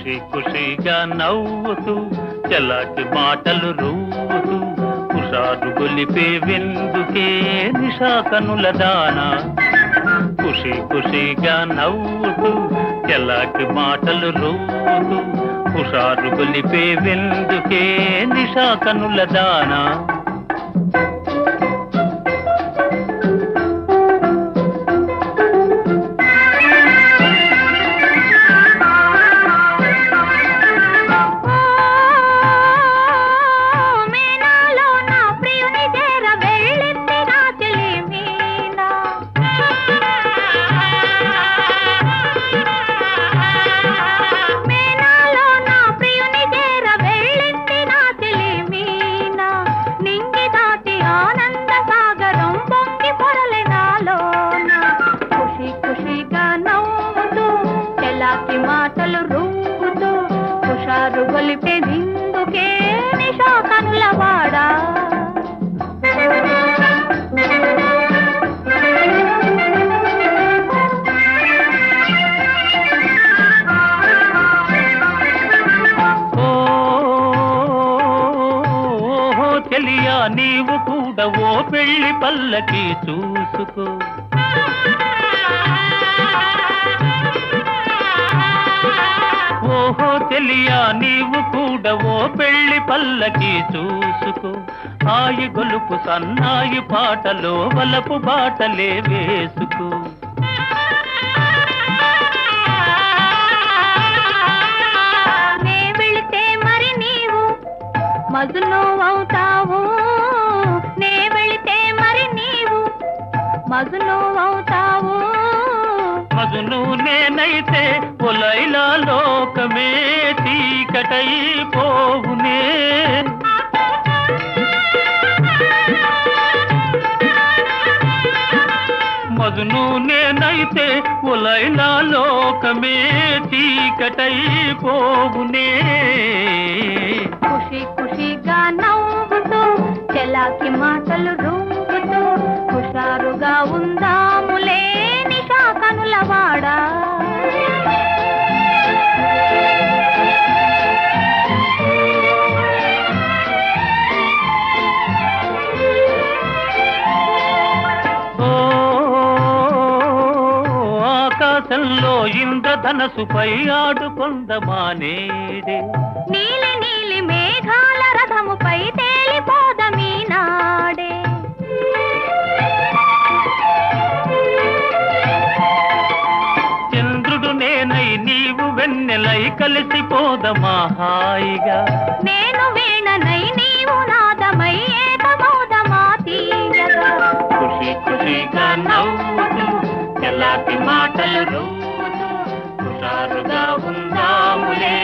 ఖుషి ఖుషిగా నవ్వుతూ చలాకి మాటలు రూవుతూ హుషారు గొలిపే విందుకే నిషాకనుల దానా. ఖుషి ఖుషిగా నవ్వుతూ చలాకి మాటలు రూవుతూ హుషారు గొలిపే విందుకే నిషాకనుల దానా. హుషారు గొలిపే నిందుకే నిషా కనుల వాడా నీవు కూడా ఓ పెళ్ళి పల్లకి చూసుకో. ఓహో చెలియా నీవు కూడా ఓ పెళ్ళి పల్లకి చూసుకో. ఆయి గొలుపు సన్నాయి పాటలో వలపు బాటలే వేసుకో. మజును అవుతావు నే వెళితే మరి నీవు మజును అవుతావు మగును నేనైతే పొలైలా లోకమే చీకటై పోవునే మగును నేనైతే పొలైలా లోకమే చీకటై పోవునే ఖుషి ఖుషిగా నవ్వుతూ చెలాకి మాటలు రూ ఆకాశంలో ఇంద్రధనసుపై ఆడుకొందమానేడే నీలి నీలి మేఘాల రథముపై తేలిపోదమీ నాడే చంద్రుడు నేనై నీవు వెన్నెలై కలిసిపోదమా హాయిగా నేను వీణనై నీవు నాదమై ఏకమౌదమా తీయగా ఖుషి ఖుషిగా నవ్వుతూ ఎలాంటి మాటలు ఉందాములే